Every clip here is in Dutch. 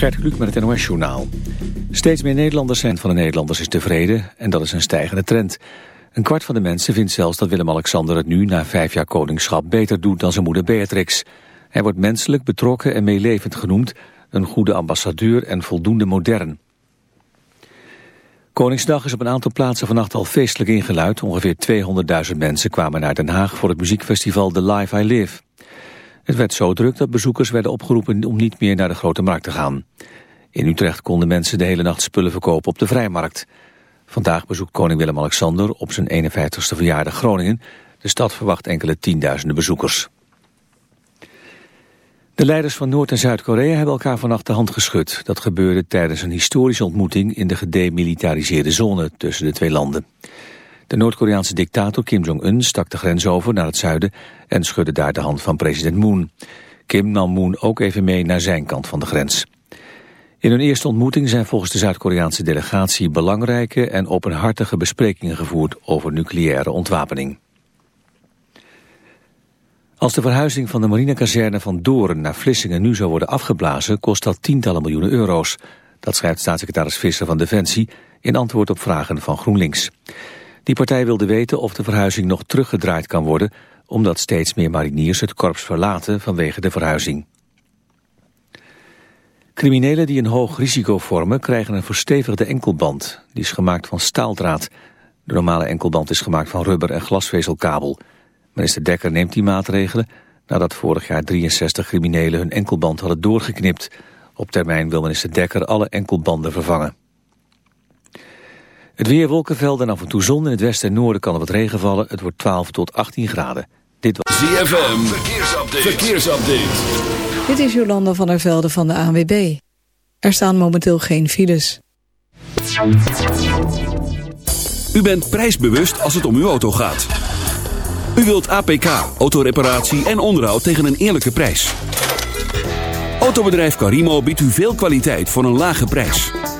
Gert Kluk met het NOS-journaal. Steeds meer Nederlanders zijn van de Nederlanders is tevreden en dat is een stijgende trend. Een kwart van de mensen vindt zelfs dat Willem-Alexander het nu na vijf jaar koningschap beter doet dan zijn moeder Beatrix. Hij wordt menselijk, betrokken en meelevend genoemd, een goede ambassadeur en voldoende modern. Koningsdag is op een aantal plaatsen vannacht al feestelijk ingeluid. Ongeveer 200.000 mensen kwamen naar Den Haag voor het muziekfestival The Life I Live. Het werd zo druk dat bezoekers werden opgeroepen om niet meer naar de Grote Markt te gaan. In Utrecht konden mensen de hele nacht spullen verkopen op de Vrijmarkt. Vandaag bezoekt koning Willem-Alexander op zijn 51ste verjaardag Groningen. De stad verwacht enkele tienduizenden bezoekers. De leiders van Noord- en Zuid-Korea hebben elkaar vannacht de hand geschud. Dat gebeurde tijdens een historische ontmoeting in de gedemilitariseerde zone tussen de twee landen. De Noord-Koreaanse dictator Kim Jong-un stak de grens over naar het zuiden en schudde daar de hand van president Moon. Kim nam Moon ook even mee naar zijn kant van de grens. In hun eerste ontmoeting zijn volgens de Zuid-Koreaanse delegatie belangrijke en openhartige besprekingen gevoerd over nucleaire ontwapening. Als de verhuizing van de marinekazerne van Doorn naar Vlissingen nu zou worden afgeblazen, kost dat tientallen miljoenen euro's. Dat schrijft staatssecretaris Visser van Defensie in antwoord op vragen van GroenLinks. Die partij wilde weten of de verhuizing nog teruggedraaid kan worden... omdat steeds meer mariniers het korps verlaten vanwege de verhuizing. Criminelen die een hoog risico vormen krijgen een verstevigde enkelband. Die is gemaakt van staaldraad. De normale enkelband is gemaakt van rubber en glasvezelkabel. Minister Dekker neemt die maatregelen nadat vorig jaar 63 criminelen hun enkelband hadden doorgeknipt. Op termijn wil minister Dekker alle enkelbanden vervangen. Het weer wolkenvelden en af en toe zon. In het westen en noorden kan er wat regen vallen. Het wordt 12 tot 18 graden. Dit was ZFM. Verkeersupdate. Verkeersupdate. Dit is Jolanda van der Velde van de ANWB. Er staan momenteel geen files. U bent prijsbewust als het om uw auto gaat. U wilt APK, autoreparatie en onderhoud tegen een eerlijke prijs. Autobedrijf Carimo biedt u veel kwaliteit voor een lage prijs.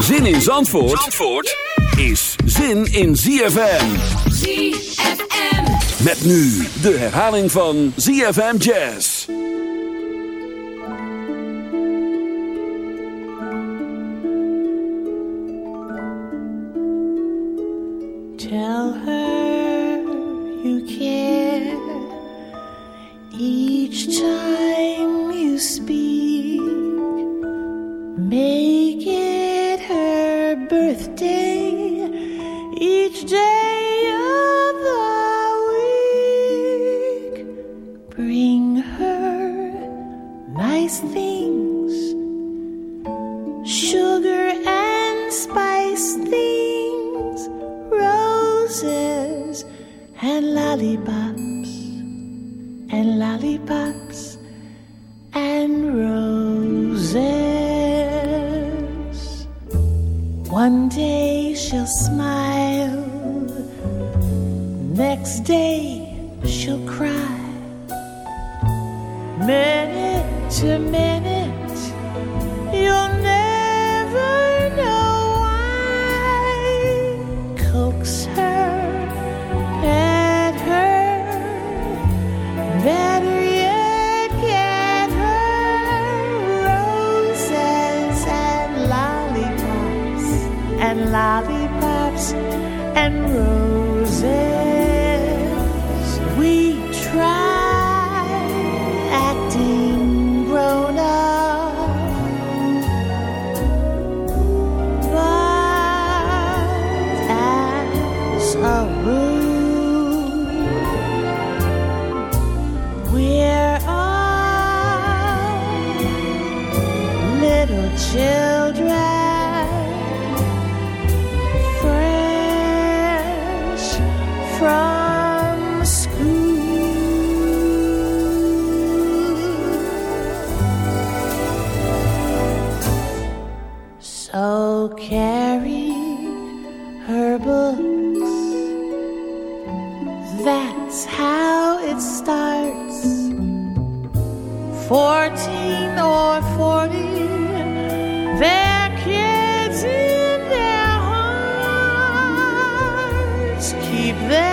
Zin in Zandvoort, Zandvoort is zin in ZFM. ZFM. Met nu de herhaling van ZFM Jazz. Tell her you care each time you speak. Make it her birthday each day of the week. Bring her nice things, sugar and spice things, roses and lollipops, she'll smile, next day be.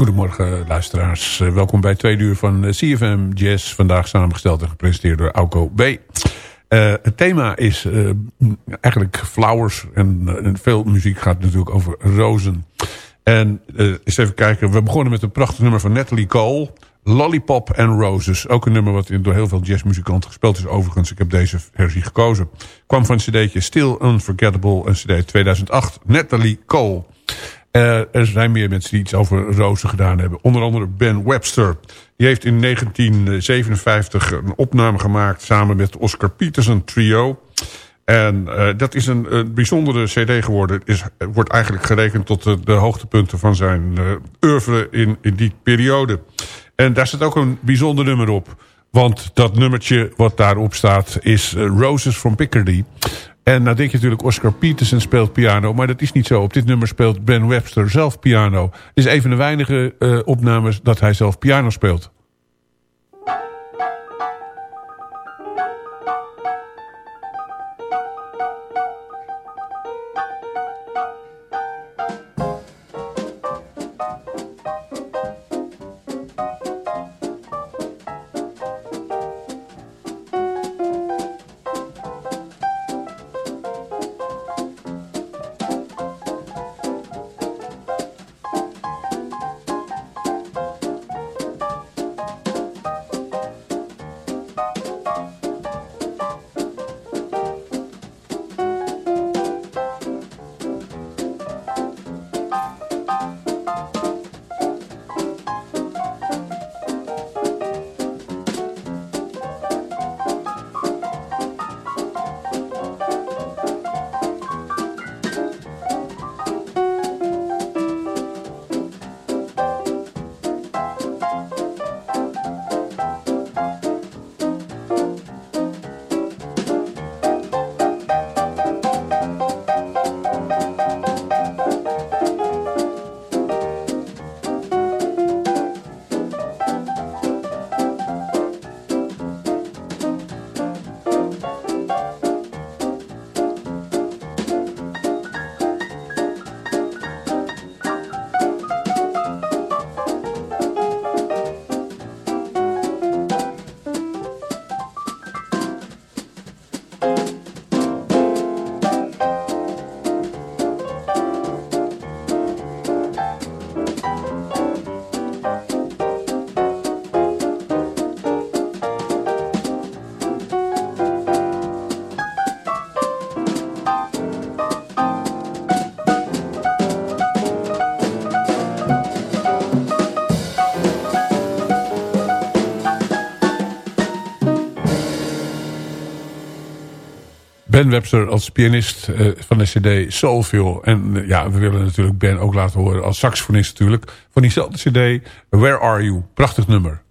Goedemorgen luisteraars. Eh, Welkom bij twee uur van eh, CFM Jazz. Vandaag samengesteld en gepresenteerd door Auko B. Eh, het thema is eigenlijk flowers. En, veel muziek gaat natuurlijk over rozen. En eens even kijken. We begonnen met een prachtig nummer van Natalie Cole. Lollipop and Roses. Ook een nummer wat door heel veel jazzmuzikanten gespeeld is. Overigens, ik heb deze versie gekozen. Kwam van een cd'tje Still Unforgettable. Een cd 2008. Natalie Cole. Eh, er zijn meer mensen die iets over rozen gedaan hebben. Onder andere Ben Webster. Die heeft in 1957 een opname gemaakt... samen met Oscar Peterson Trio. En eh, dat is een, bijzondere cd geworden. Is, het wordt eigenlijk gerekend tot de, de hoogtepunten van zijn eh oeuvre in, in die periode. En daar staat ook een bijzonder nummer op. Want dat nummertje wat daarop staat is eh, Roses from Picardy. En nou denk je natuurlijk Oscar Peterson speelt piano. Maar dat is niet zo. Op dit nummer speelt Ben Webster zelf piano. Het is een van de weinige eh, opnames dat hij zelf piano speelt. Webster als pianist eh, van de cd Soulful. En eh, ja, we willen natuurlijk Ben ook laten horen als saxofonist natuurlijk. Van diezelfde cd Where Are You? Prachtig nummer.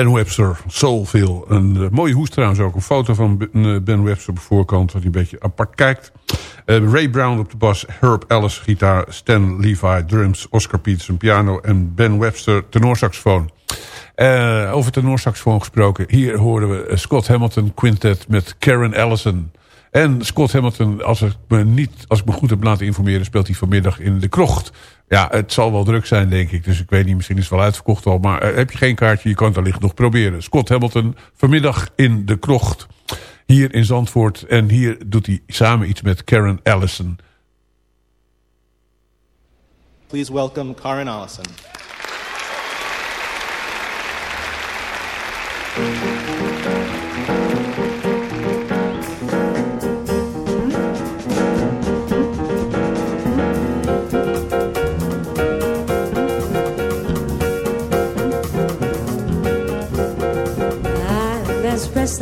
Ben Webster, Soulville. Een uh, mooie hoes trouwens ook. Een foto van Ben Webster op de voorkant. Wat hij een beetje apart kijkt. Eh, Ray Brown op de bas, Herb Ellis gitaar, Stan Levi drums, Oscar Peterson piano en Ben Webster tenorsaxofoon. Uh, over tenorsaxofoon gesproken, hier horen we Scott Hamilton Quintet met Karen Allison. En Scott Hamilton, als ik, me niet, als ik me goed heb laten informeren... speelt hij vanmiddag in de krocht. Ja, het zal wel druk zijn, denk ik. Dus ik weet niet, misschien is het wel uitverkocht al. Maar uh, heb je geen kaartje, je kan het allicht nog proberen. Scott Hamilton, vanmiddag in de krocht. Hier in Zandvoort. En hier doet hij samen iets met Karen Allison. Please welcome Karen Allison.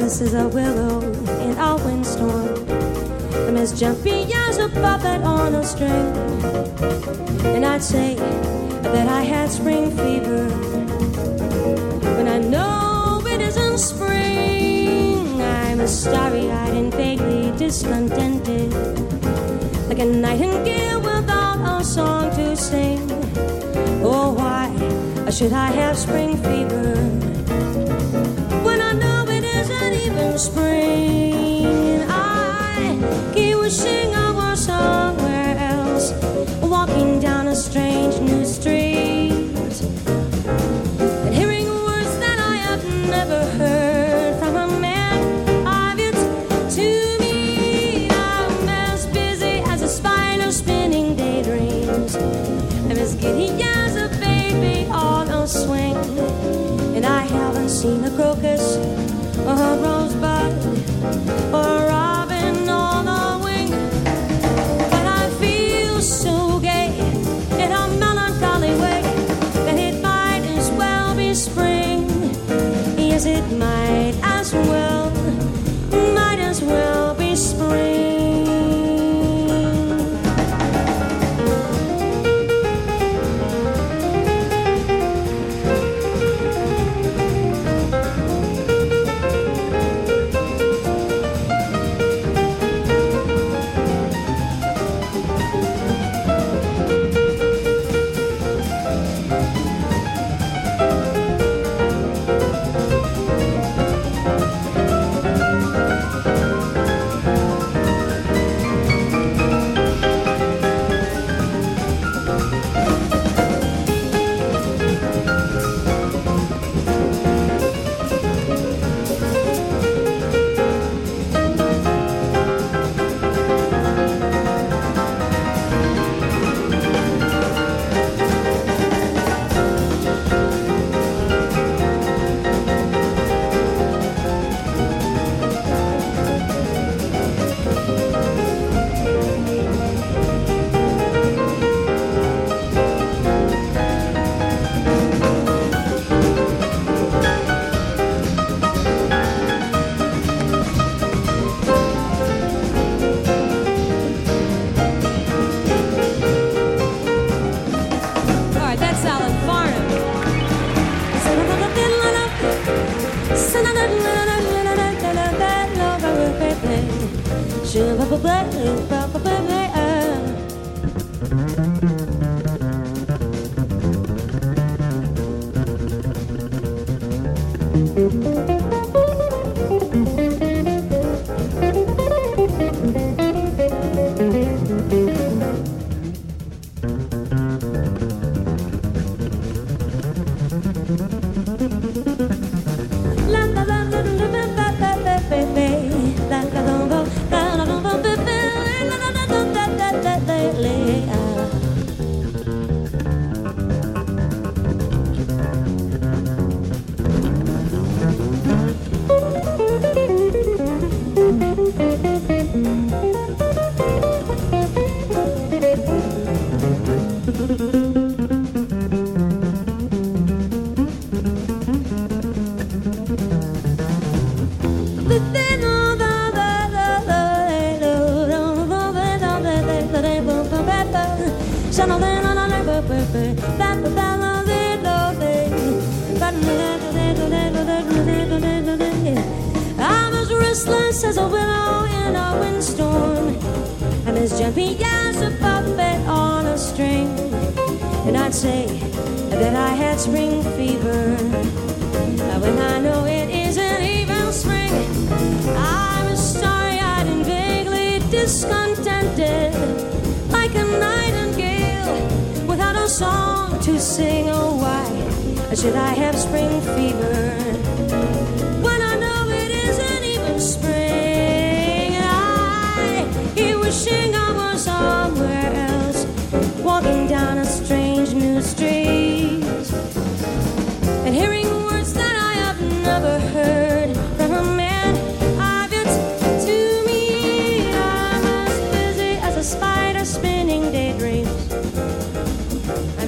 Restless as a willow in a windstorm. I'm as jumpy as a puppet on a string. And I'd say that I had spring fever. When I know it isn't spring, I'm starry eyed and vaguely discontented. Like a nightingale without a song to sing. Oh, why should I have spring fever? Isn't even spring. I keep wishing I was somewhere else, walking down a strange new street, and hearing words that I have never heard from a man I've yet to meet. I'm as busy as a spinning daydreams. As giddy as a baby on a swing. And I haven't seen a crocus around.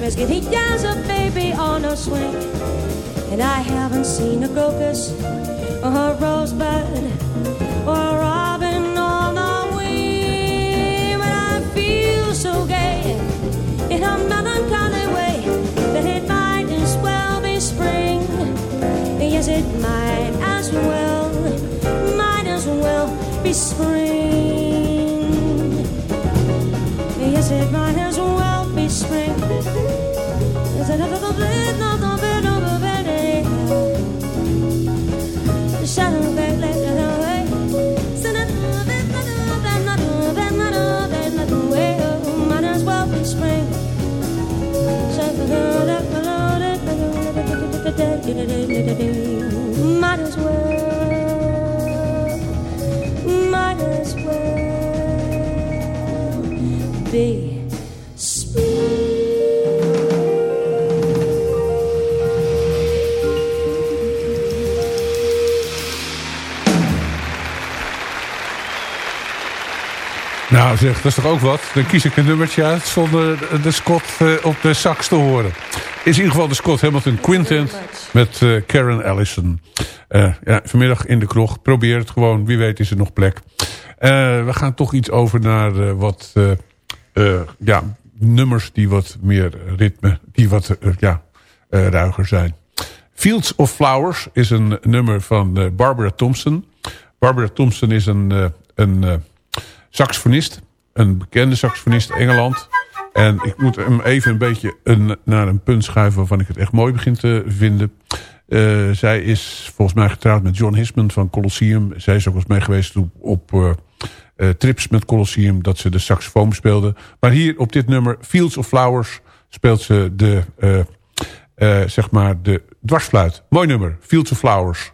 I'm as giddy as a baby on a swing. And I haven't seen a crocus or a rosebud or a robin on the wing. But I feel so gay in a melancholy way that it might as well be spring. Yes, it might as well, might as well be spring. Yes, it might as well be spring. Spring. Zeg, dat is toch ook wat? Dan kies ik een nummertje uit zonder de Scott eh, op de sax te horen. Is in ieder geval de Scott Hamilton Quintet met eh, Karen Allison. Eh, ja, vanmiddag in de kroeg. Probeer het gewoon. Wie weet is er nog plek. We gaan toch iets over naar wat ja, nummers die wat meer ritme, die wat ja, ruiger zijn. Fields of Flowers is een nummer van Barbara Thompson. Barbara Thompson is een, een saxofonist. Een bekende saxofonist Engeland. En ik moet hem even een beetje een, naar een punt schuiven... waarvan ik het echt mooi begin te vinden. Eh, zij is volgens mij getrouwd met John Hisman van Colosseum. Zij is ook eens mee geweest op, op eh, trips met Colosseum... dat ze de saxofoon speelde. Maar hier op dit nummer, Fields of Flowers... speelt ze de, zeg maar de dwarsfluit. Mooi nummer, Fields of Flowers.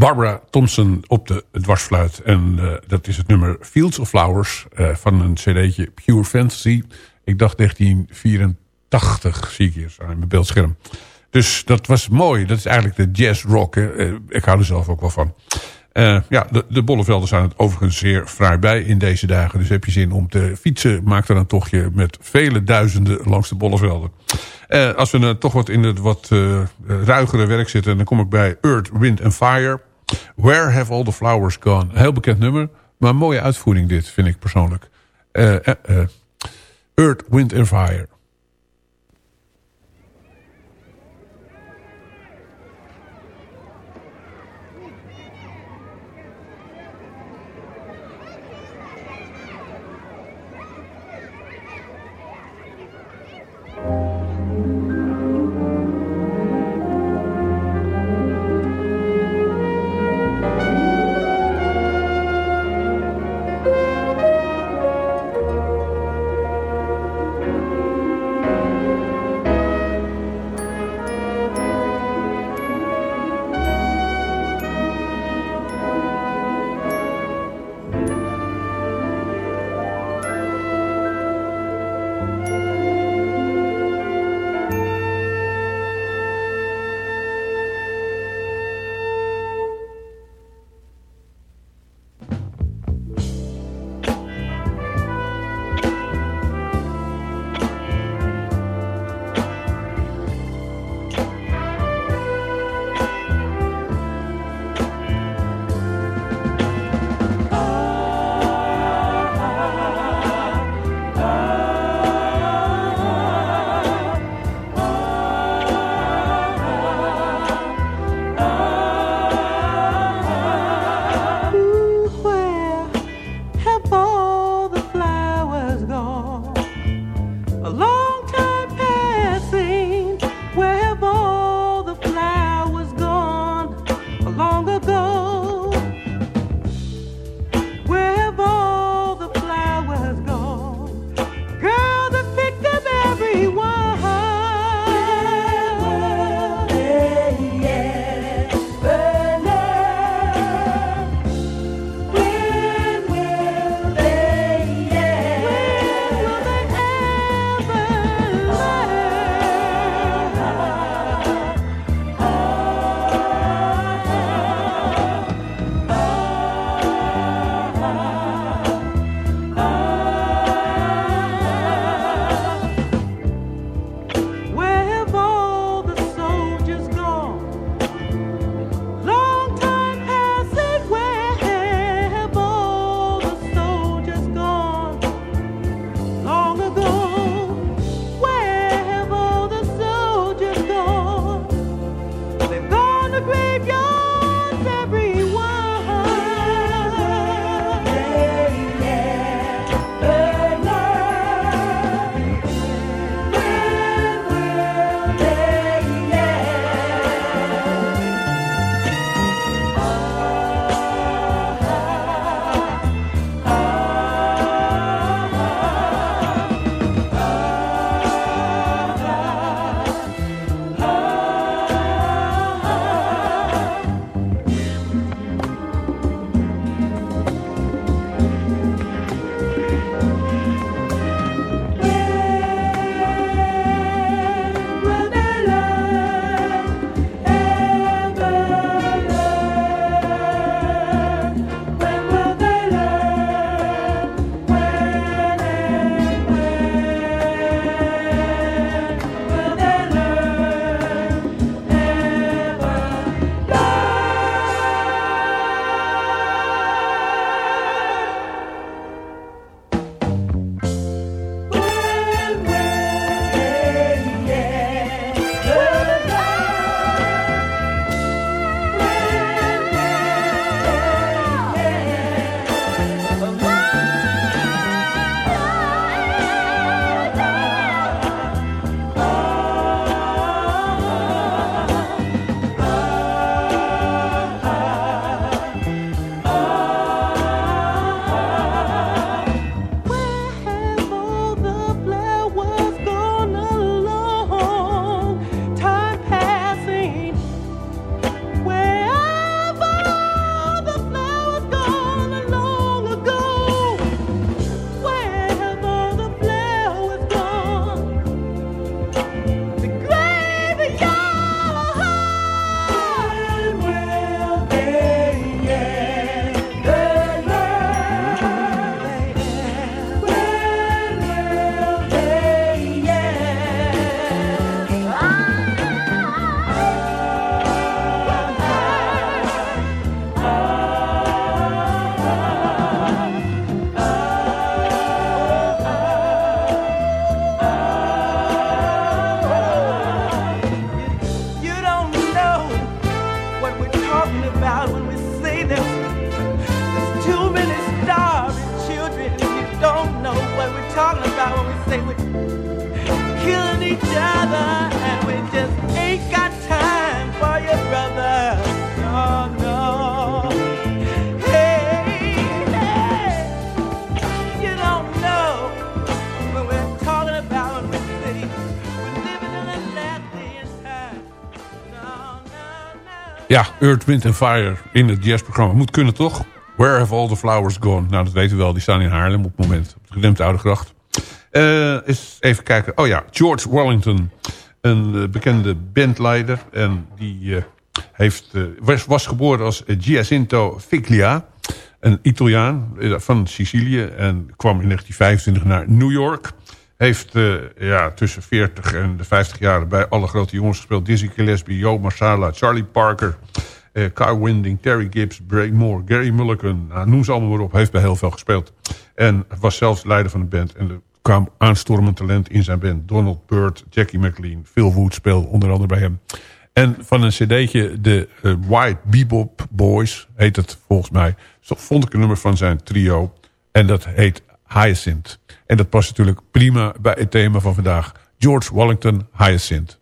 Barbara Thompson op de dwarsfluit. En uh, dat is het nummer Fields of Flowers uh, van een cd'tje Pure Fantasy. Ik dacht 1984 zie ik hier aan mijn beeldscherm. Dus dat was mooi. Dat is eigenlijk de jazz rock. Uh, ik hou er zelf ook wel van. ja, de, de bollevelden zijn het overigens zeer fraai bij in deze dagen. Dus heb je zin om te fietsen, maak dan een tochtje met vele duizenden langs de bollevelden. als we uh, toch wat in het wat ruigere werk zitten... dan kom ik bij Earth, Wind and Fire... Where Have All the Flowers Gone? Heel bekend nummer, maar mooie uitvoering dit, vind ik persoonlijk. Uh, uh, uh. Earth, Wind and Fire. Earth, Wind and Fire in het jazzprogramma. Moet kunnen toch? Where have all the flowers gone? Nou, dat weten we wel. Die staan in Haarlem op het moment. Op de gedempte Oude Gracht. Eh, eens even kijken. Oh ja, George Wellington. Een eh, bekende bandleider. En die eh, heeft, was, was geboren als Giacinto Figlia. Een Italiaan van Sicilië. En kwam in 1925 naar New York. Heeft eh, ja, tussen 40 en de 50 jaar bij alle grote jongens gespeeld. Dizzy Gillespie, Joe Marsala, Charlie Parker... eh Carl Winding, Terry Gibbs, Bray Moore, Gary Mulligan. Nou, noem ze allemaal maar op. Heeft bij heel veel gespeeld. En was zelfs leider van de band. En er kwam aanstormend talent in zijn band. Donald Byrd, Jackie McLean, Phil Wood speelde onder andere bij hem. En van een cd'tje, de eh, White Bebop Boys, heet het volgens mij. Vond ik een nummer van zijn trio. En dat heet Hyacinth. En dat past natuurlijk prima bij het thema van vandaag. George Wellington Hyacinth.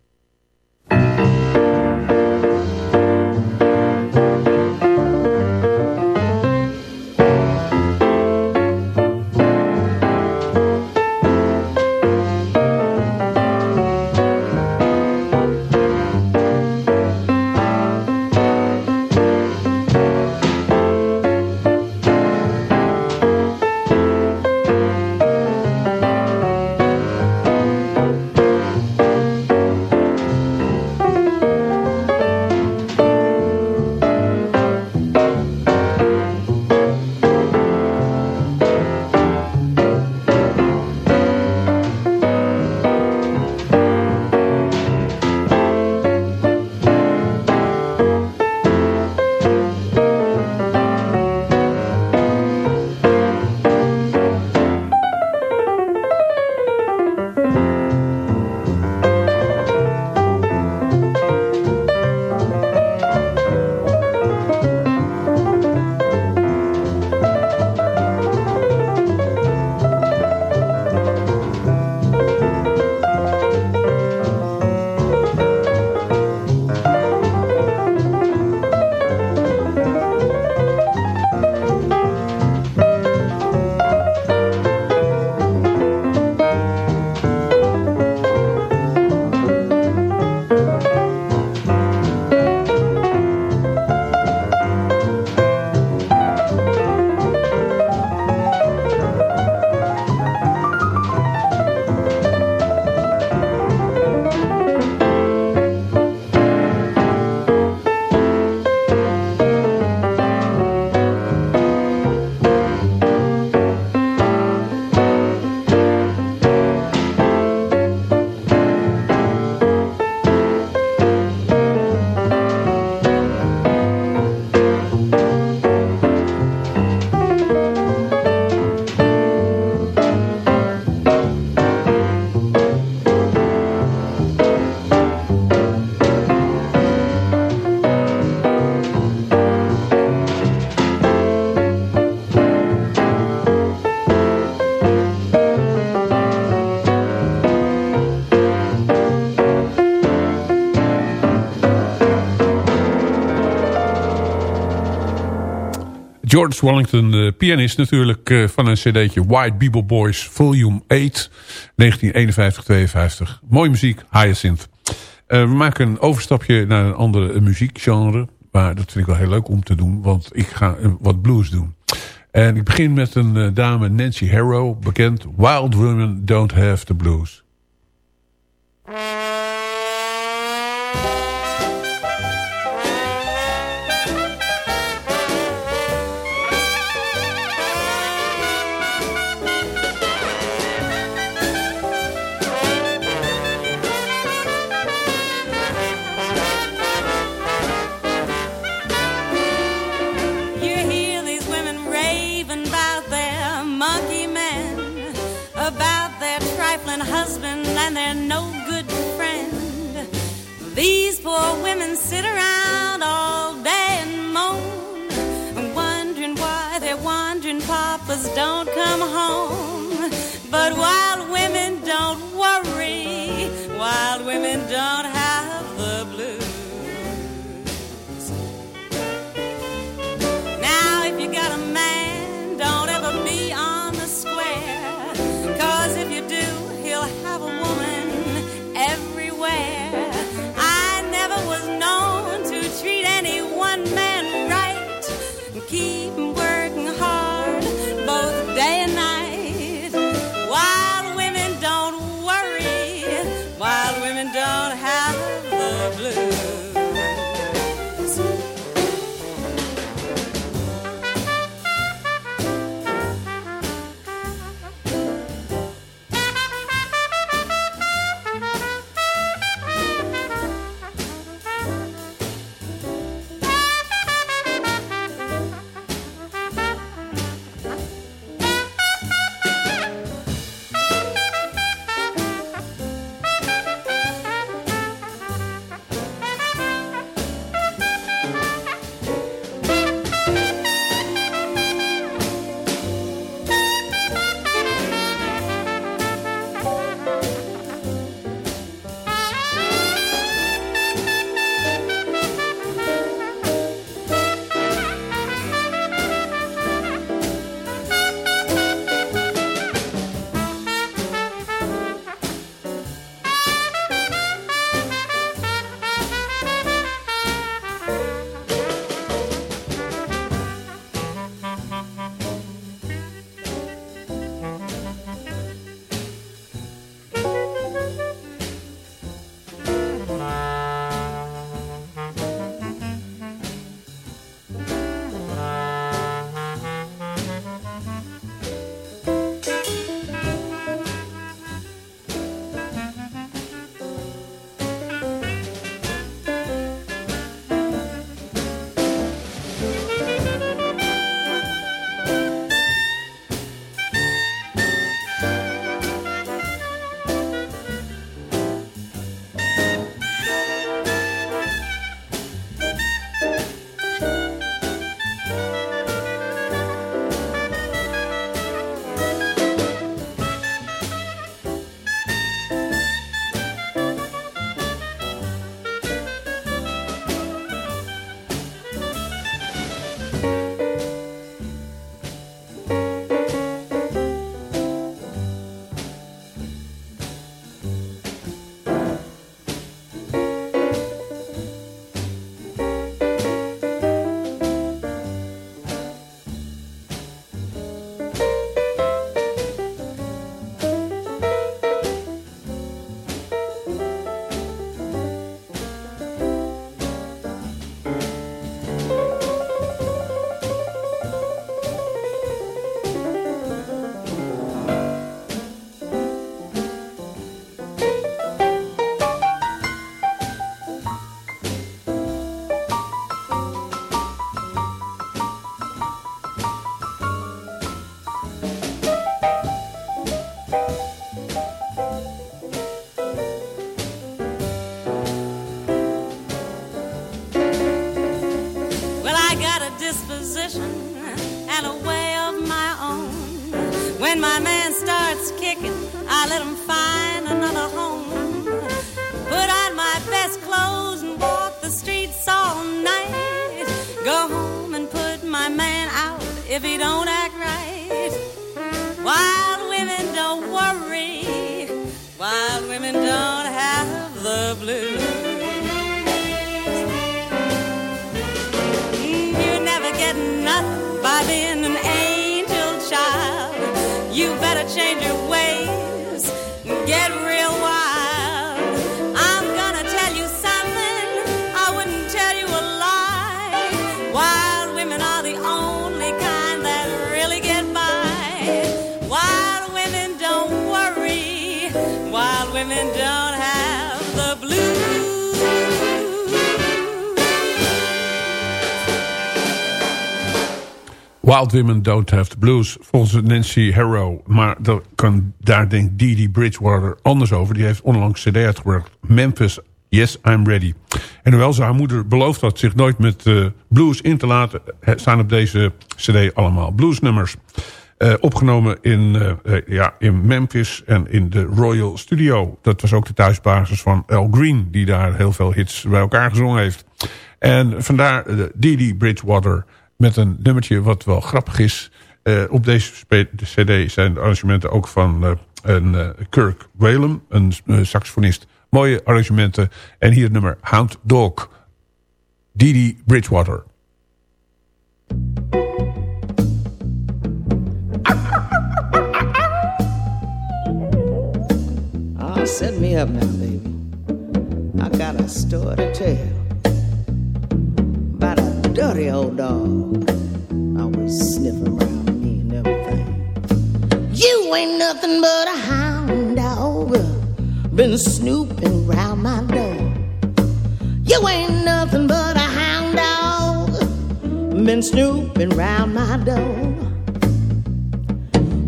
George Wellington, de pianist natuurlijk eh, van een cd'tje White Bebop Boys Volume 8, 1951-52. Mooie muziek, Hyacinth. Eh, we maken een overstapje naar een andere muziekgenre. Maar dat vind ik wel heel leuk om te doen, want ik ga eh, wat blues doen. En ik begin met een dame, Nancy Harrow, bekend. Wild Women Don't Have the Blues. And their no good friend. These poor women sit around all day and moan, wondering why their wandering papas don't come home. But wild women don't worry, wild got if he don't act right. Wild women don't worry. Wild women don't have the blues. You never get nothing by being an angel child. You better change your ways get Wild Women Don't Have the Blues. Volgens Nancy Harrow. Maar dat kan, daar denkt Dee Bridgewater anders over. Die heeft onlangs cd uitgebracht. Memphis, Yes, I'm Ready. En hoewel ze haar moeder beloofd had zich nooit met eh, blues in te laten... eh, staan op deze cd allemaal bluesnummers. Eh, opgenomen in, ja, in Memphis en in de Royal Studio. Dat was ook de thuisbasis van Al Green... die daar heel veel hits bij elkaar gezongen heeft. En vandaar uh, Dee Bridgewater met een nummertje wat wel grappig is. Eh, op deze cd zijn de arrangementen ook van eh, een, eh, Kirk Whalum, een saxofonist. Mooie arrangementen. En hier het nummer Hound Dog. Dee Bridgewater. Oh, set me up now, baby. I got a story to tell dirty old dog. Always sniffing around me and everything. You ain't nothing but a hound dog. Been snooping round my door. You ain't nothing but a hound dog. Been snooping round my door.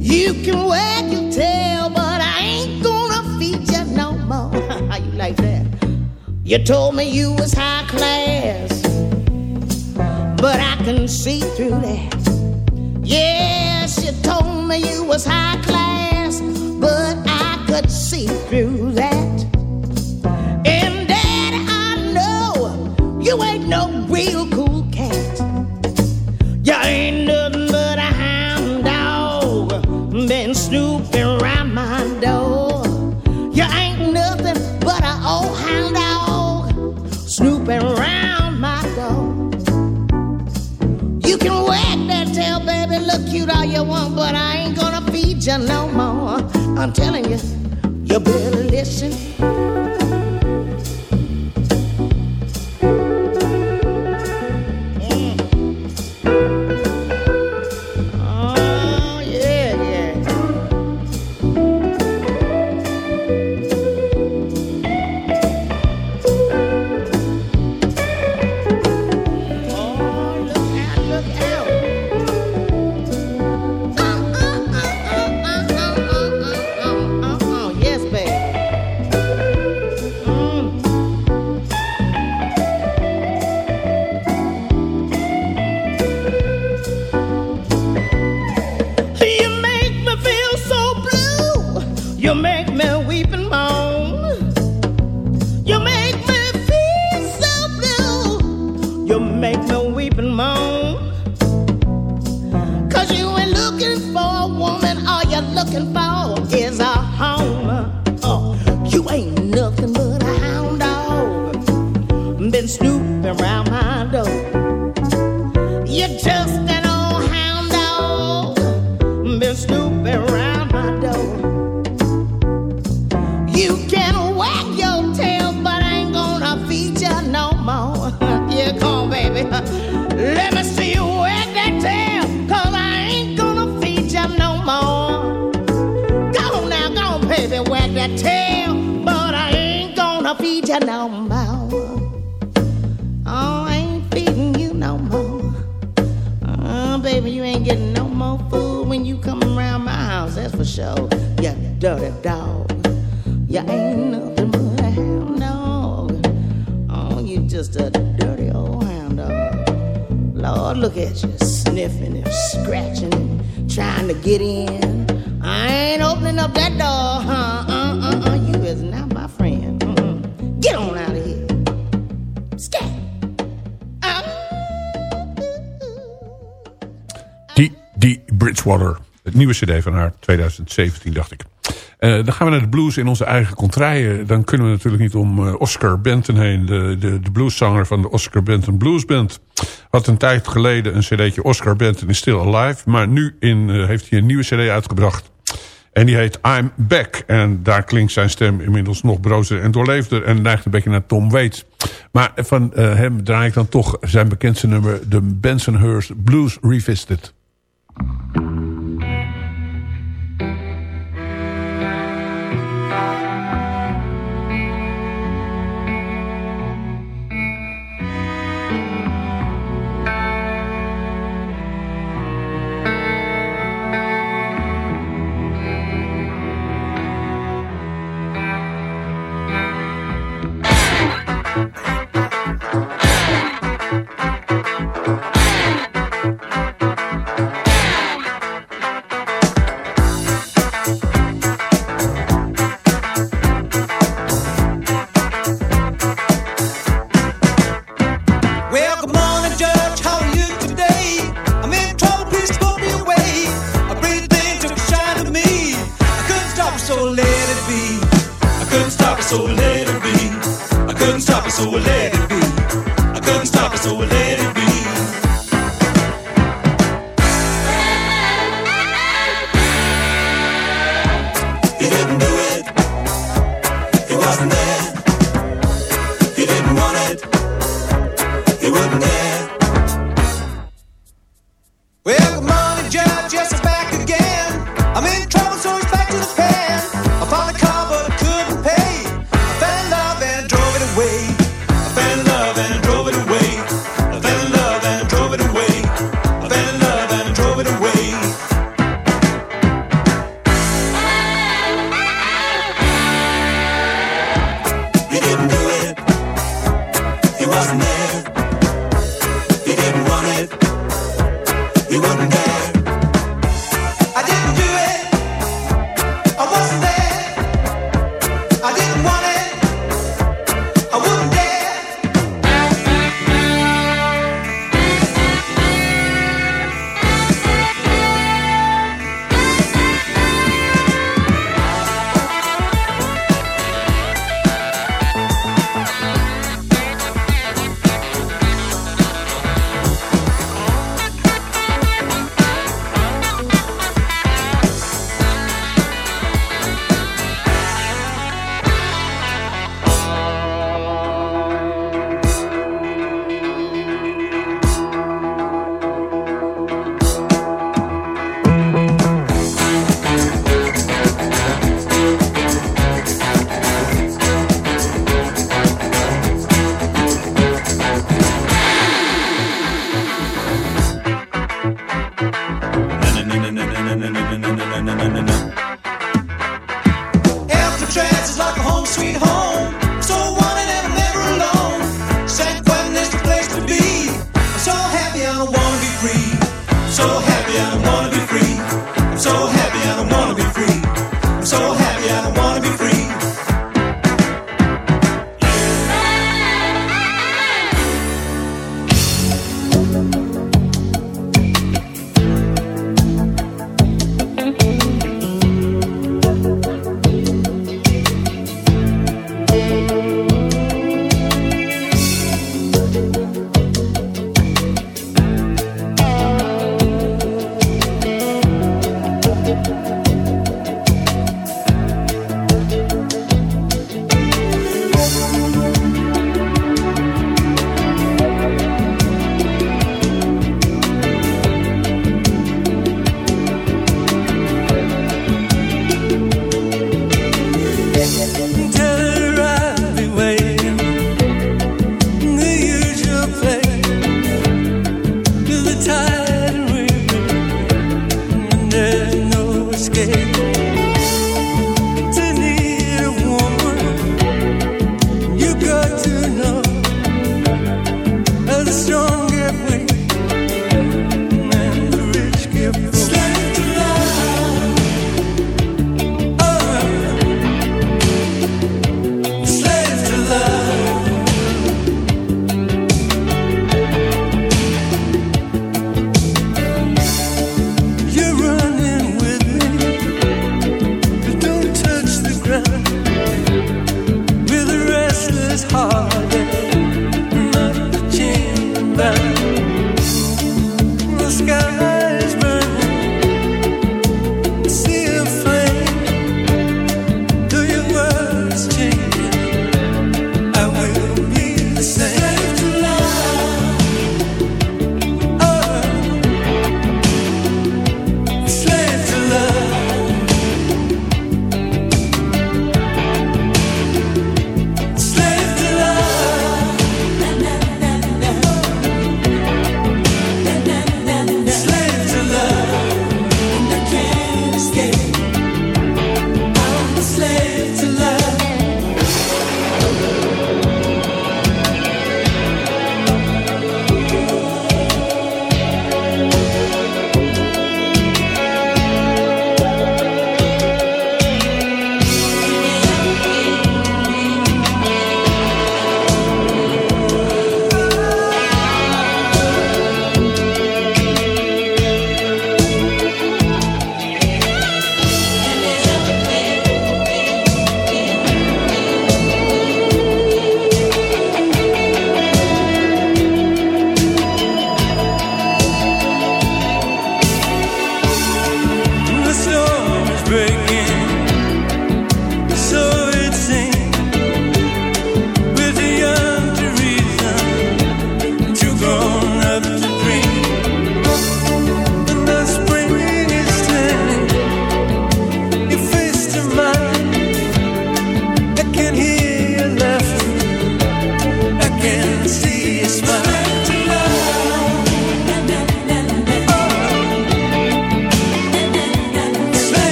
You can wag your tail, but I ain't gonna feed you no more. How you like that? You told me you was high class, but I can see through that. Yes, you told me you was high class, but I could see through that. And Daddy, I know you ain't no real but I ain't gonna feed you no more. I'm telling you, you better listen. que el cd van haar, 2017 dacht ik. Eh, dan gaan we naar de blues in onze eigen contraien. Dan kunnen we natuurlijk niet om eh, Oscar Benton heen. De, de, de blueszanger van de Oscar Benton Blues Band. Had een tijd geleden een cd'tje Oscar Benton is Still Alive. Maar nu in, eh, heeft hij een nieuwe cd uitgebracht. En die heet I'm Back. En daar klinkt zijn stem inmiddels nog brozer en doorleefder. En neigt een beetje naar Tom Waits. Maar van hem draai ik dan toch zijn bekendste nummer... de Bensonhurst Blues Revisited.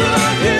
stuck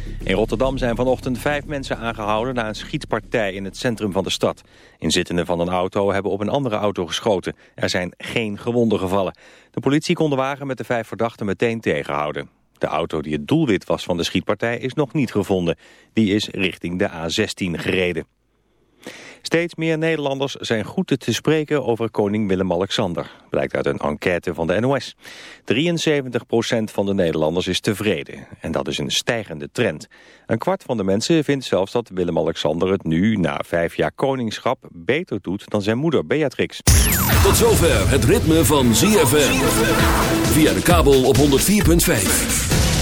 In Rotterdam zijn vanochtend vijf mensen aangehouden... na een schietpartij in het centrum van de stad. Inzittenden van een auto hebben op een andere auto geschoten. Er zijn geen gewonden gevallen. De politie kon de wagen met de vijf verdachten meteen tegenhouden. De auto die het doelwit was van de schietpartij is nog niet gevonden. Die is richting de A16 gereden. Steeds meer Nederlanders zijn goed te spreken over koning Willem-Alexander. Blijkt uit een enquête van de NOS. 73% van de Nederlanders is tevreden. En dat is een stijgende trend. Een kwart van de mensen vindt zelfs dat Willem-Alexander het nu, na vijf jaar koningschap, beter doet dan zijn moeder Beatrix. Tot zover het ritme van ZFM. Via de kabel op 104.5.